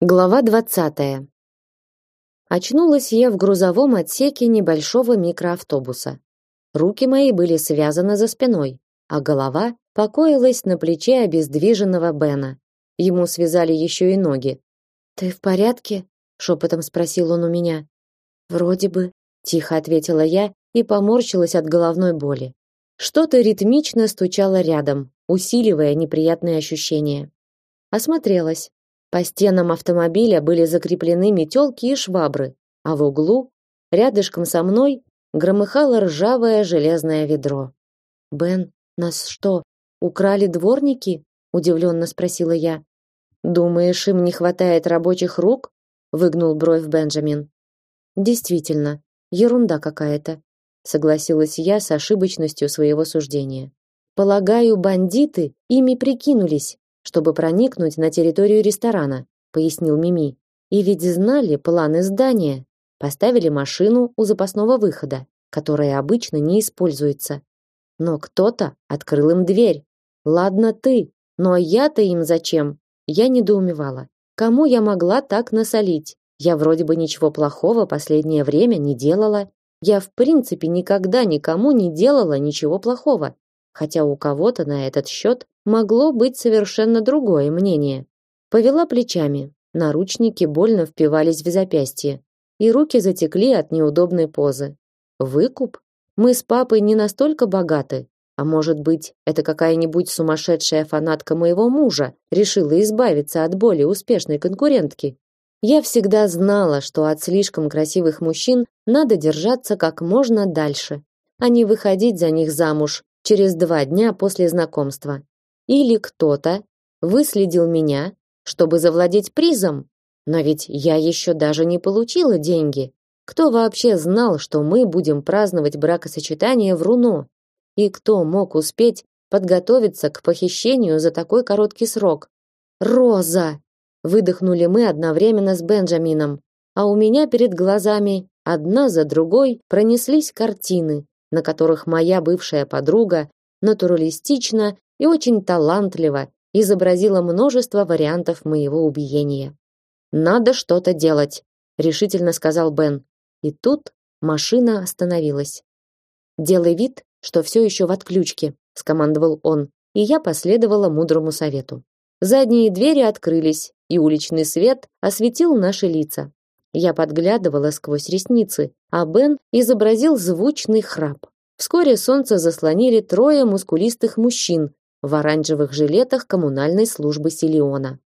Глава 20. Очнулась я в грузовом отсеке небольшого микроавтобуса. Руки мои были связаны за спиной, а голова покоилась на плече обездвиженного Бена. Ему связали еще и ноги. "Ты в порядке?" шепотом спросил он у меня. "Вроде бы", тихо ответила я и поморщилась от головной боли. Что-то ритмично стучало рядом, усиливая неприятные ощущения. Осмотрелась. По стенам автомобиля были закреплены метелки и швабры, а в углу, рядышком со мной, громыхало ржавое железное ведро. «Бен, нас что, украли дворники?» – удивленно спросила я. «Думаешь, им не хватает рабочих рук?» – выгнул бровь Бенджамин. «Действительно, ерунда какая-то», – согласилась я с ошибочностью своего суждения. «Полагаю, бандиты ими прикинулись, чтобы проникнуть на территорию ресторана, пояснил Мими. И ведь знали планы здания, поставили машину у запасного выхода, которая обычно не используется. Но кто-то открыл им дверь. Ладно ты, но я-то им зачем? Я недоумевала. Кому я могла так насолить? Я вроде бы ничего плохого последнее время не делала. Я в принципе никогда никому не делала ничего плохого хотя у кого-то на этот счет могло быть совершенно другое мнение. Повела плечами. Наручники больно впивались в запястье, и руки затекли от неудобной позы. Выкуп? Мы с папой не настолько богаты, а может быть, это какая-нибудь сумасшедшая фанатка моего мужа решила избавиться от более успешной конкурентки. Я всегда знала, что от слишком красивых мужчин надо держаться как можно дальше, а не выходить за них замуж через два дня после знакомства. Или кто-то выследил меня, чтобы завладеть призом. Но ведь я еще даже не получила деньги. Кто вообще знал, что мы будем праздновать бракосочетание в Руно? И кто мог успеть подготовиться к похищению за такой короткий срок? Роза, выдохнули мы одновременно с Бенджамином, а у меня перед глазами одна за другой пронеслись картины, на которых моя бывшая подруга натуралистично и очень талантливо изобразила множество вариантов моего убиения. Надо что-то делать, решительно сказал Бен. И тут машина остановилась. Делай вид, что все еще в отключке, скомандовал он, и я последовала мудрому совету. Задние двери открылись, и уличный свет осветил наши лица. Я подглядывала сквозь ресницы, а Бен изобразил звучный храп. Вскоре солнце заслонили трое мускулистых мужчин в оранжевых жилетах коммунальной службы Силиона.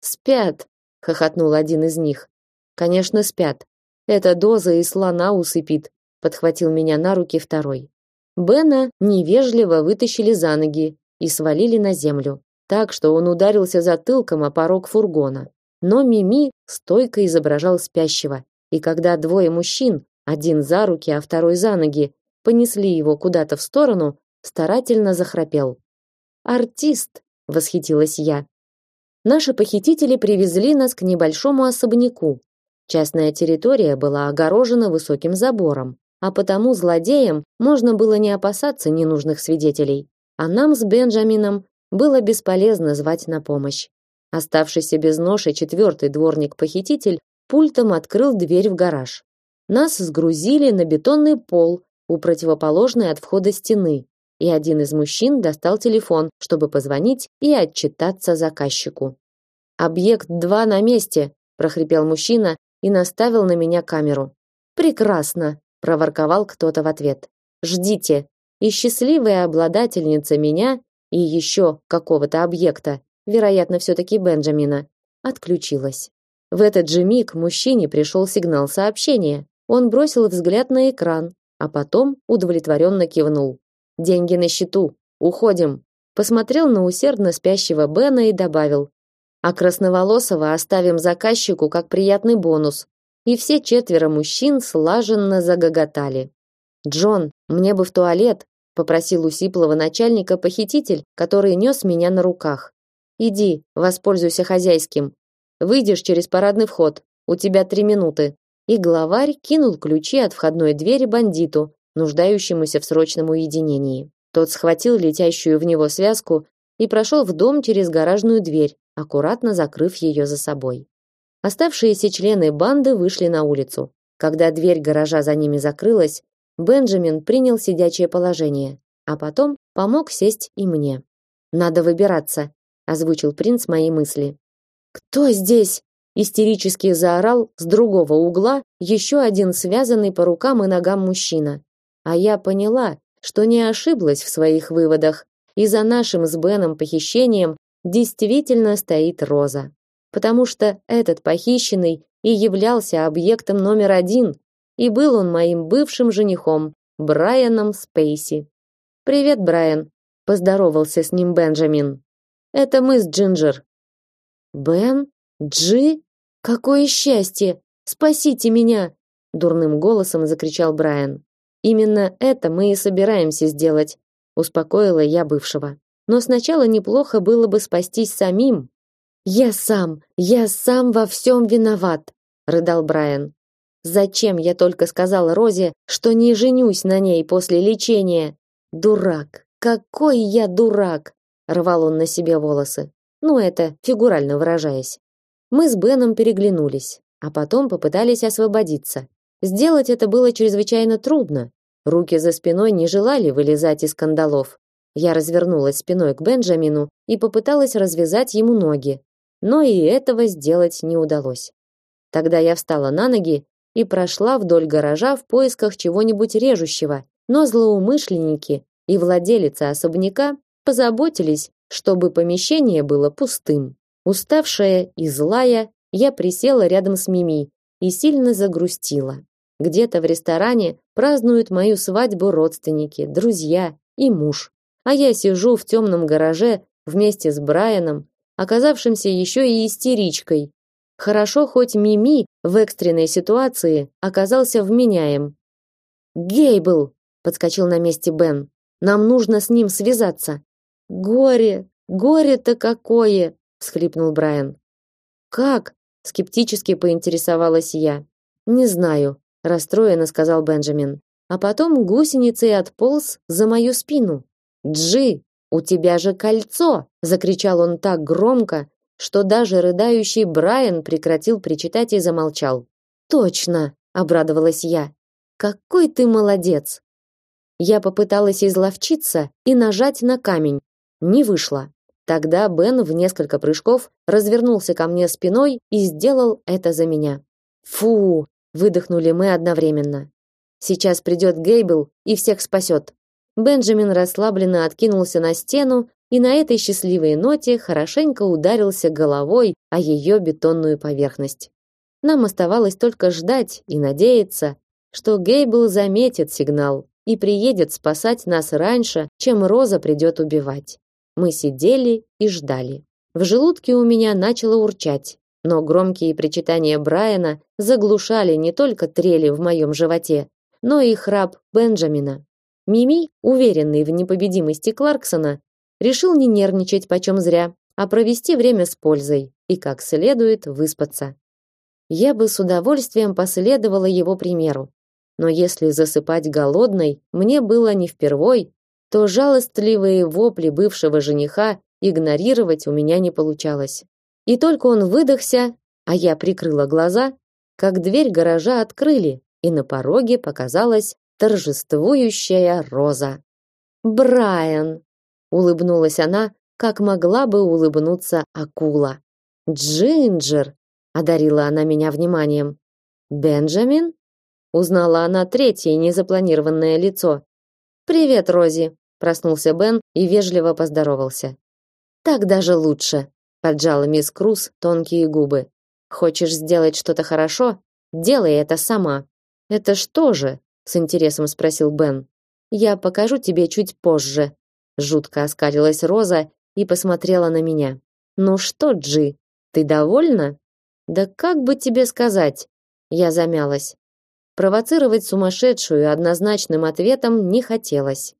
«Спят!» — хохотнул один из них. «Конечно, спят. Эта доза и слона усыпит», — подхватил меня на руки второй. Бена невежливо вытащили за ноги и свалили на землю, так что он ударился затылком о порог фургона. Но Мими стойко изображал спящего, и когда двое мужчин, один за руки, а второй за ноги, понесли его куда-то в сторону, старательно захрапел. «Артист!» — восхитилась я. Наши похитители привезли нас к небольшому особняку. Частная территория была огорожена высоким забором, а потому злодеям можно было не опасаться ненужных свидетелей. А нам с Бенджамином было бесполезно звать на помощь. Оставшийся без ноши четвертый дворник-похититель пультом открыл дверь в гараж. Нас сгрузили на бетонный пол у противоположной от входа стены, и один из мужчин достал телефон, чтобы позвонить и отчитаться заказчику. Объект 2 на месте, прохрипел мужчина и наставил на меня камеру. Прекрасно, проворковал кто-то в ответ. Ждите. И счастливая обладательница меня и еще какого-то объекта вероятно, все-таки Бенджамина, отключилась. В этот же миг мужчине пришел сигнал сообщения. Он бросил взгляд на экран, а потом удовлетворенно кивнул. «Деньги на счету. Уходим». Посмотрел на усердно спящего Бена и добавил. «А красноволосого оставим заказчику как приятный бонус». И все четверо мужчин слаженно загоготали. «Джон, мне бы в туалет», — попросил у сиплого начальника похититель, который нес меня на руках. Иди, воспользуйся хозяйским. Выйдешь через парадный вход. У тебя три минуты. И главарь кинул ключи от входной двери бандиту, нуждающемуся в срочном уединении. Тот схватил летящую в него связку и прошел в дом через гаражную дверь, аккуратно закрыв ее за собой. Оставшиеся члены банды вышли на улицу. Когда дверь гаража за ними закрылась, Бенджамин принял сидячее положение, а потом помог сесть и мне. Надо выбираться, озвучил принц мои мысли. Кто здесь? истерически заорал с другого угла еще один связанный по рукам и ногам мужчина. А я поняла, что не ошиблась в своих выводах, и за нашим с Беном похищением действительно стоит Роза. Потому что этот похищенный и являлся объектом номер один, и был он моим бывшим женихом, Брайаном Спейси. «Привет, Брайан», — поздоровался с ним Бенджамин. «Это мы с Джинджер». «Бен? Джи? Какое счастье! Спасите меня!» Дурным голосом закричал Брайан. «Именно это мы и собираемся сделать», — успокоила я бывшего. «Но сначала неплохо было бы спастись самим». «Я сам, я сам во всем виноват», — рыдал Брайан. «Зачем я только сказал Розе, что не женюсь на ней после лечения? Дурак! Какой я дурак!» — рвал он на себе волосы. Ну, это фигурально выражаясь. Мы с Беном переглянулись, а потом попытались освободиться. Сделать это было чрезвычайно трудно. Руки за спиной не желали вылезать из кандалов. Я развернулась спиной к Бенджамину и попыталась развязать ему ноги, но и этого сделать не удалось. Тогда я встала на ноги и прошла вдоль гаража в поисках чего-нибудь режущего, но злоумышленники и владелица особняка позаботились, чтобы помещение было пустым. Уставшая и злая, я присела рядом с Мими и сильно загрустила. Где-то в ресторане празднуют мою свадьбу родственники, друзья и муж. А я сижу в темном гараже вместе с Брайаном, оказавшимся еще и истеричкой. Хорошо хоть Мими в экстренной ситуации оказался вменяем. Гейбл подскочил на месте Бен. Нам нужно с ним связаться. Горе, горе-то какое, всхлипнул Брайан. Как? скептически поинтересовалась я. Не знаю, расстроенно сказал Бенджамин. А потом гусеницей отполз за мою спину. Джи, у тебя же кольцо, закричал он так громко, что даже рыдающий Брайан прекратил причитать и замолчал. Точно, обрадовалась я. Какой ты молодец. Я попыталась изловчиться и нажать на камень, не вышло. Тогда Бен в несколько прыжков развернулся ко мне спиной и сделал это за меня. Фу, выдохнули мы одновременно. Сейчас придет Гейбл и всех спасет. Бенджамин расслабленно откинулся на стену и на этой счастливой ноте хорошенько ударился головой о ее бетонную поверхность. Нам оставалось только ждать и надеяться, что Гейбл заметит сигнал и приедет спасать нас раньше, чем Роза придет убивать. Мы сидели и ждали. В желудке у меня начало урчать, но громкие причитания Брайана заглушали не только трели в моем животе, но и храп Бенджамина. Мими, уверенный в непобедимости Кларксона, решил не нервничать почем зря, а провести время с пользой и как следует выспаться. Я бы с удовольствием последовала его примеру. Но если засыпать голодной мне было не впервой, то жалостливые вопли бывшего жениха игнорировать у меня не получалось. И только он выдохся, а я прикрыла глаза, как дверь гаража открыли, и на пороге показалась торжествующая Роза. «Брайан!» — улыбнулась она, как могла бы улыбнуться акула. «Джинджер!» — одарила она меня вниманием. «Бенджамин?» — узнала она третье незапланированное лицо. «Привет, Рози!» Проснулся Бен и вежливо поздоровался. Так даже лучше, поджала мисс Круз тонкие губы. Хочешь сделать что-то хорошо? Делай это сама. Это что же? с интересом спросил Бен. Я покажу тебе чуть позже. Жутко оскалилась Роза и посмотрела на меня. Ну что, Джи, ты довольна? Да как бы тебе сказать? Я замялась. Провоцировать сумасшедшую однозначным ответом не хотелось.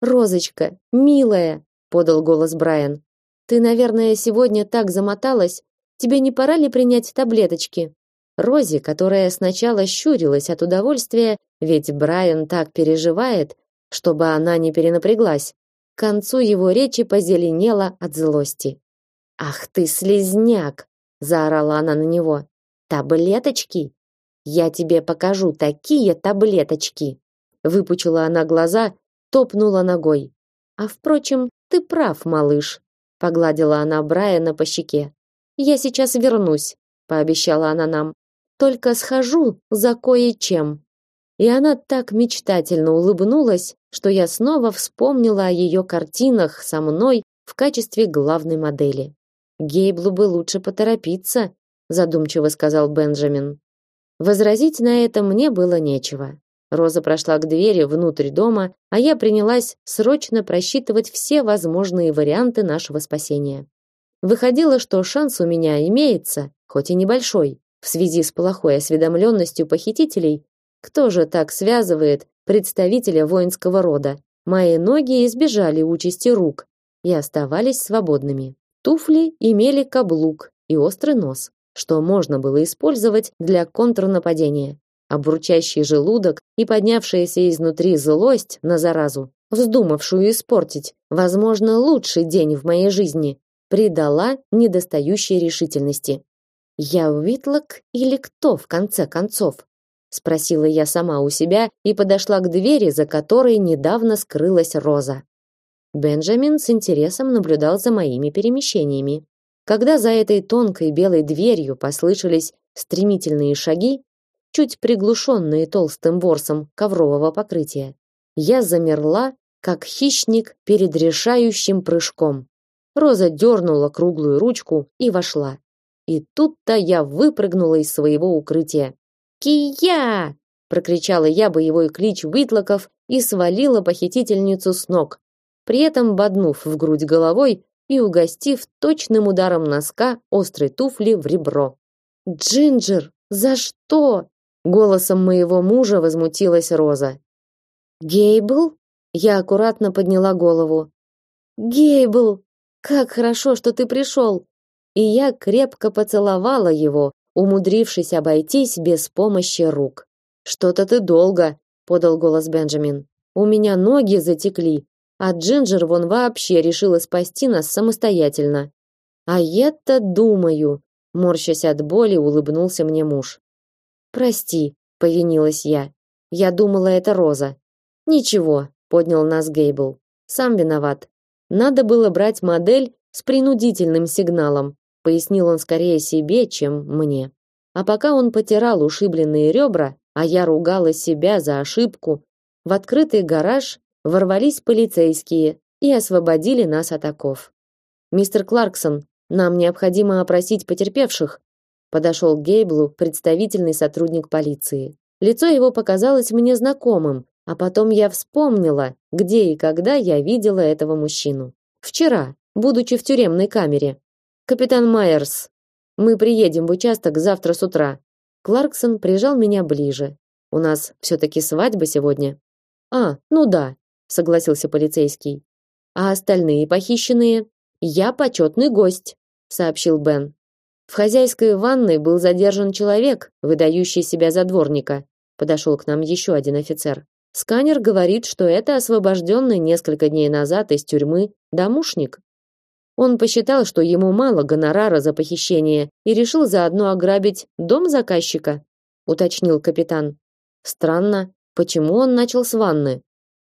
Розочка, милая, подал голос Брайан. Ты, наверное, сегодня так замоталась. Тебе не пора ли принять таблеточки? Рози, которая сначала щурилась от удовольствия, ведь Брайан так переживает, чтобы она не перенапряглась, к концу его речи позеленела от злости. Ах ты слезняк, заорала она на него. Таблеточки? Я тебе покажу такие таблеточки. Выпучила она глаза, топнула ногой. А впрочем, ты прав, малыш, погладила она Брайана по щеке. Я сейчас вернусь, пообещала она нам. Только схожу за кое-чем. И она так мечтательно улыбнулась, что я снова вспомнила о ее картинах со мной в качестве главной модели. Гейблу бы лучше поторопиться, задумчиво сказал Бенджамин. Возразить на это мне было нечего. Роза прошла к двери внутрь дома, а я принялась срочно просчитывать все возможные варианты нашего спасения. Выходило, что шанс у меня имеется, хоть и небольшой. В связи с плохой осведомленностью похитителей, кто же так связывает представителя воинского рода? Мои ноги избежали участи рук и оставались свободными. Туфли имели каблук и острый нос, что можно было использовать для контрнападения. Обручающий желудок и поднявшаяся изнутри злость на заразу, вздумавшую испортить, возможно, лучший день в моей жизни, придала недостающей решительности. Я Уитлок или кто в конце концов? спросила я сама у себя и подошла к двери, за которой недавно скрылась Роза. Бенджамин с интересом наблюдал за моими перемещениями. Когда за этой тонкой белой дверью послышались стремительные шаги, чуть приглушенные толстым ворсом коврового покрытия, я замерла, как хищник перед решающим прыжком. Роза дернула круглую ручку и вошла. И тут-то я выпрыгнула из своего укрытия. «Кия!» — прокричала я боевой клич Уитлоков и свалила похитительницу с ног, при этом боднув в грудь головой и угостив точным ударом носка острой туфли в ребро. «Джинджер, за что?» Голосом моего мужа возмутилась Роза. «Гейбл?» Я аккуратно подняла голову. «Гейбл, как хорошо, что ты пришел!» и я крепко поцеловала его, умудрившись обойтись без помощи рук. Что-то ты долго, подал голос Бенджамин. У меня ноги затекли, а Джинджер вон вообще решила спасти нас самостоятельно. А я-то думаю, морщась от боли, улыбнулся мне муж. Прости, повинилась я. Я думала, это Роза. Ничего, поднял нас Гейбл. Сам виноват. Надо было брать модель с принудительным сигналом, пояснил он скорее себе, чем мне. А пока он потирал ушибленные ребра, а я ругала себя за ошибку, в открытый гараж ворвались полицейские и освободили нас от оков. Мистер Кларксон, нам необходимо опросить потерпевших. Подошел к Гейблу представительный сотрудник полиции. Лицо его показалось мне знакомым, а потом я вспомнила, где и когда я видела этого мужчину. Вчера, будучи в тюремной камере. Капитан Майерс, мы приедем в участок завтра с утра. Кларксон прижал меня ближе. У нас все таки свадьба сегодня. А, ну да, согласился полицейский. А остальные похищенные? Я почетный гость, сообщил Бен. В хозяйской ванной был задержан человек, выдающий себя за дворника. Подошел к нам еще один офицер. Сканер говорит, что это освобожденный несколько дней назад из тюрьмы домушник. Он посчитал, что ему мало гонорара за похищение и решил заодно ограбить дом заказчика, уточнил капитан. Странно, почему он начал с ванны?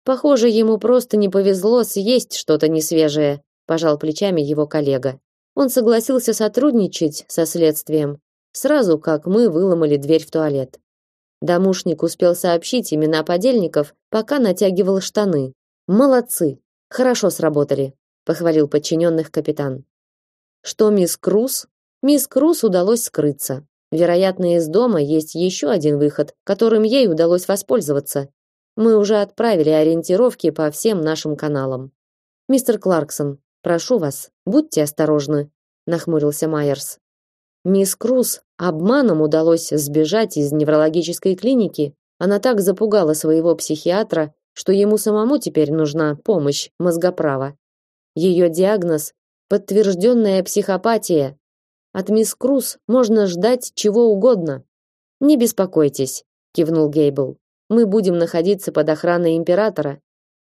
Похоже, ему просто не повезло съесть что-то несвежее, пожал плечами его коллега. Он согласился сотрудничать со следствием, сразу как мы выломали дверь в туалет. Домушник успел сообщить имена подельников, пока натягивал штаны. Молодцы, хорошо сработали похвалил подчиненных капитан. Что мисс Круз? Мисс Круз удалось скрыться. Вероятно, из дома есть еще один выход, которым ей удалось воспользоваться. Мы уже отправили ориентировки по всем нашим каналам. Мистер Кларксон, прошу вас, будьте осторожны, нахмурился Майерс. Мисс Круз обманом удалось сбежать из неврологической клиники. Она так запугала своего психиатра, что ему самому теперь нужна помощь мозгоправа. Ее диагноз подтвержденная психопатия. От мисс Круз можно ждать чего угодно. Не беспокойтесь, кивнул Гейбл. Мы будем находиться под охраной императора.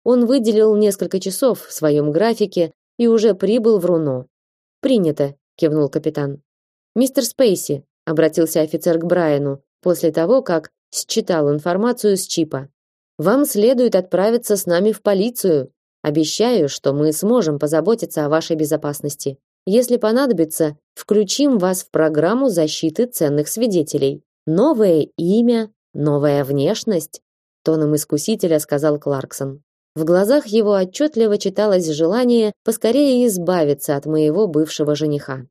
Он выделил несколько часов в своем графике и уже прибыл в Руно. Принято, кивнул капитан. Мистер Спейси, обратился офицер к Брайану после того, как считал информацию с чипа. Вам следует отправиться с нами в полицию. Обещаю, что мы сможем позаботиться о вашей безопасности. Если понадобится, включим вас в программу защиты ценных свидетелей. Новое имя, новая внешность, тоном искусителя сказал Кларксон. В глазах его отчетливо читалось желание поскорее избавиться от моего бывшего жениха.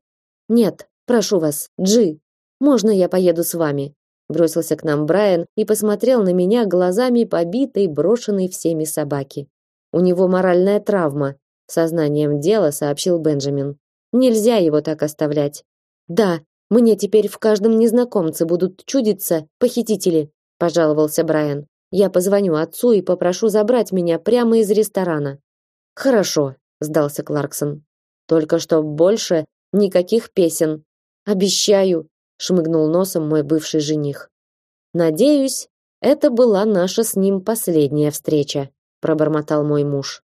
Нет, прошу вас, Джи, можно я поеду с вами? Бросился к нам Брайан и посмотрел на меня глазами побитой, брошенной всеми собаки. У него моральная травма, сознанием дела сообщил Бенджамин. Нельзя его так оставлять. Да, мне теперь в каждом незнакомце будут чудиться похитители, пожаловался Брайан. Я позвоню отцу и попрошу забрать меня прямо из ресторана. Хорошо, сдался Кларксон. Только что больше никаких песен. Обещаю, шмыгнул носом мой бывший жених. Надеюсь, это была наша с ним последняя встреча, пробормотал мой муж.